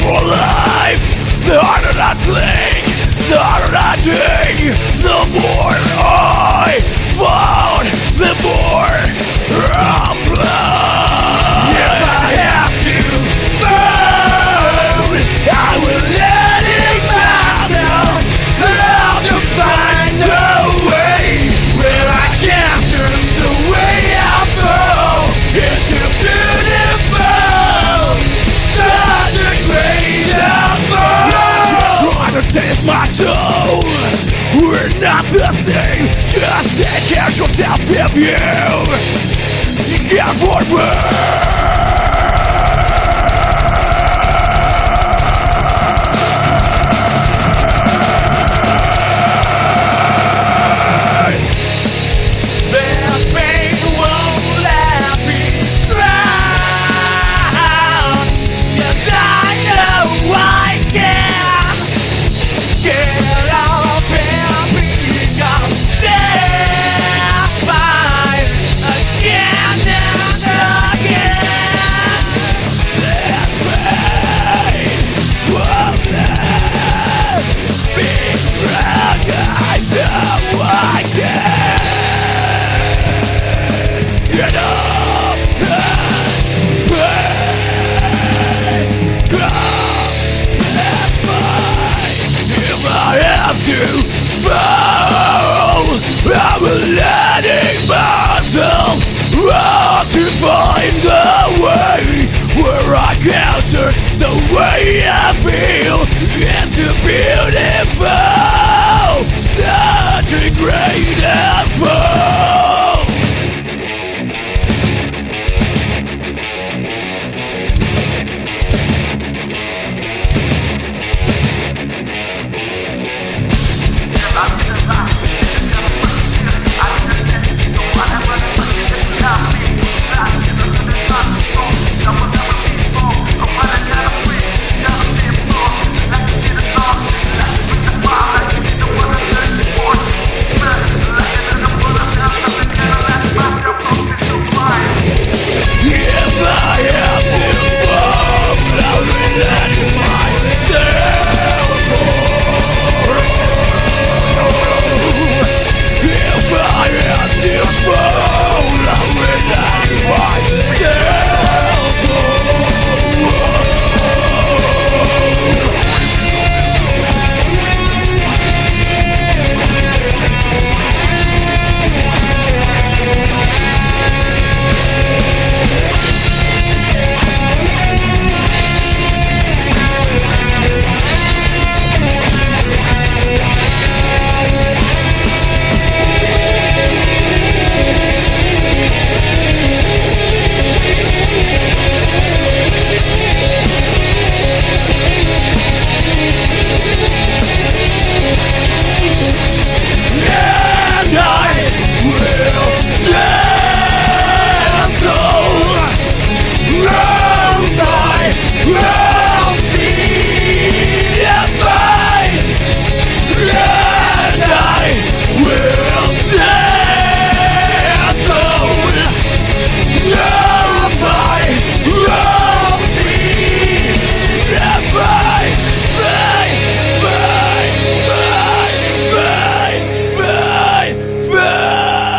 for life? The harder I think, the harder I dig, the more I found, the more I'm blind. Same. Just take care of yourself if you care for me. Have to fall, I'm letting myself out to find the way where I counter the way I feel into beautiful.